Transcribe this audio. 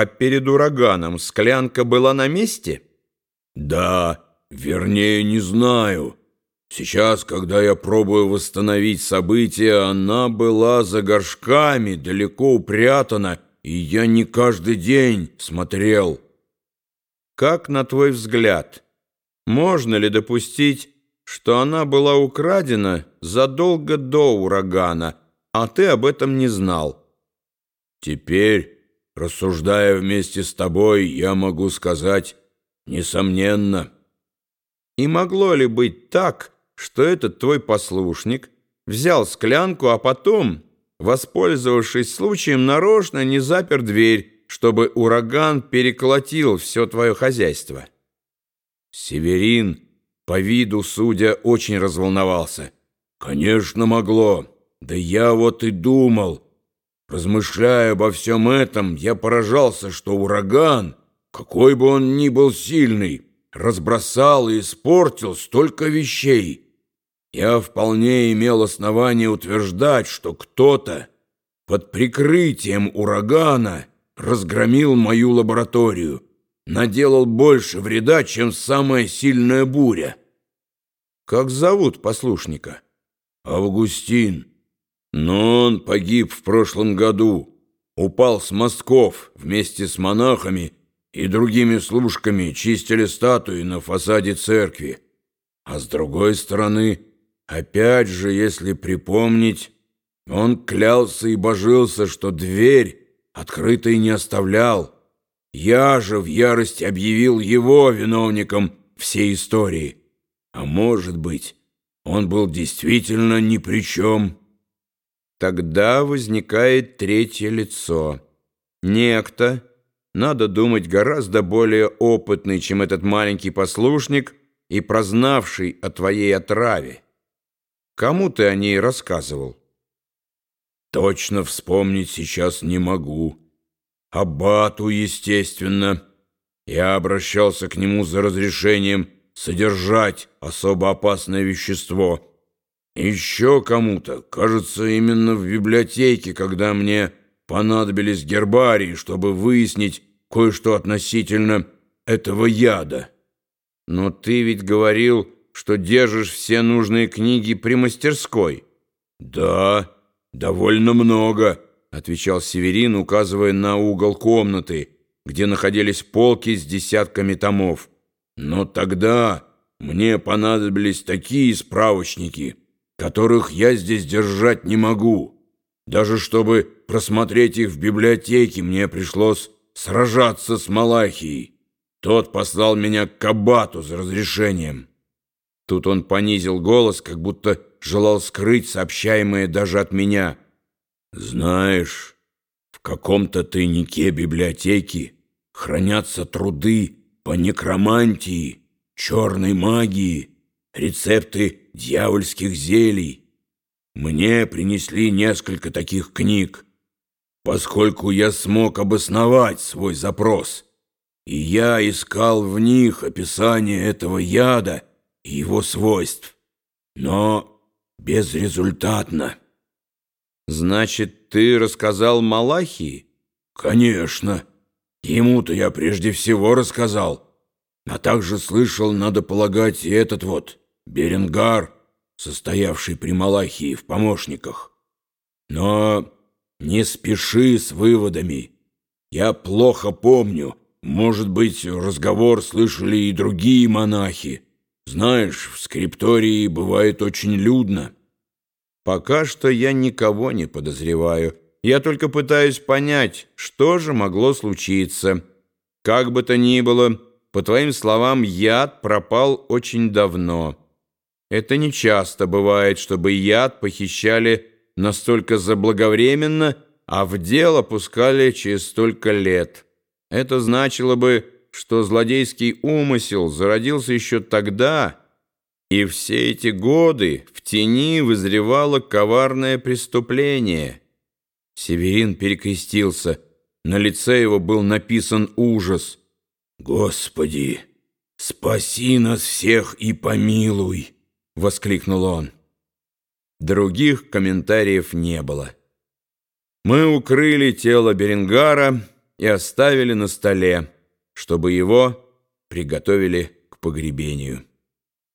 А перед ураганом склянка была на месте? Да, вернее, не знаю. Сейчас, когда я пробую восстановить события, она была за горшками, далеко упрятана, и я не каждый день смотрел. Как, на твой взгляд, можно ли допустить, что она была украдена задолго до урагана, а ты об этом не знал? Теперь, рассуждая вместе с тобой, я могу сказать, несомненно. И могло ли быть так, что этот твой послушник взял склянку, а потом, воспользовавшись случаем, нарочно не запер дверь, чтобы ураган переколотил все твое хозяйство. Северин, по виду судя, очень разволновался. Конечно, могло. Да я вот и думал. Размышляя обо всем этом, я поражался, что ураган, какой бы он ни был сильный, разбросал и испортил столько вещей. Я вполне имел основание утверждать, что кто-то под прикрытием урагана разгромил мою лабораторию, наделал больше вреда, чем самая сильная буря. Как зовут послушника? Августин. Но он погиб в прошлом году, упал с мостков вместе с монахами и другими служками чистили статуи на фасаде церкви. А с другой стороны... Опять же, если припомнить, он клялся и божился, что дверь открытой не оставлял. Я же в ярости объявил его виновником всей истории. А может быть, он был действительно ни при чем. Тогда возникает третье лицо. Некто, надо думать, гораздо более опытный, чем этот маленький послушник и прознавший о твоей отраве. Кому ты о ней рассказывал? Точно вспомнить сейчас не могу. Абату, естественно. Я обращался к нему за разрешением содержать особо опасное вещество. Еще кому-то, кажется, именно в библиотеке, когда мне понадобились гербарии, чтобы выяснить кое-что относительно этого яда. Но ты ведь говорил что держишь все нужные книги при мастерской». «Да, довольно много», — отвечал Северин, указывая на угол комнаты, где находились полки с десятками томов. «Но тогда мне понадобились такие справочники, которых я здесь держать не могу. Даже чтобы просмотреть их в библиотеке, мне пришлось сражаться с Малахией. Тот послал меня к Кабату за разрешением». Тут он понизил голос, как будто желал скрыть сообщаемое даже от меня. «Знаешь, в каком-то тайнике библиотеки хранятся труды по некромантии, черной магии, рецепты дьявольских зелий. Мне принесли несколько таких книг, поскольку я смог обосновать свой запрос, и я искал в них описание этого яда, и его свойств, но безрезультатно. Значит, ты рассказал Малахии? Конечно. Ему-то я прежде всего рассказал. А также слышал, надо полагать, и этот вот Беренгар, состоявший при Малахии в помощниках. Но не спеши с выводами. Я плохо помню. Может быть, разговор слышали и другие монахи. Знаешь, в скриптории бывает очень людно. Пока что я никого не подозреваю. Я только пытаюсь понять, что же могло случиться. Как бы то ни было, по твоим словам, яд пропал очень давно. Это не часто бывает, чтобы яд похищали настолько заблаговременно, а в дело пускали через столько лет. Это значило бы что злодейский умысел зародился еще тогда, и все эти годы в тени вызревало коварное преступление. Северин перекрестился. На лице его был написан ужас. «Господи, спаси нас всех и помилуй!» — воскликнул он. Других комментариев не было. Мы укрыли тело Беренгара, и оставили на столе, чтобы его приготовили к погребению.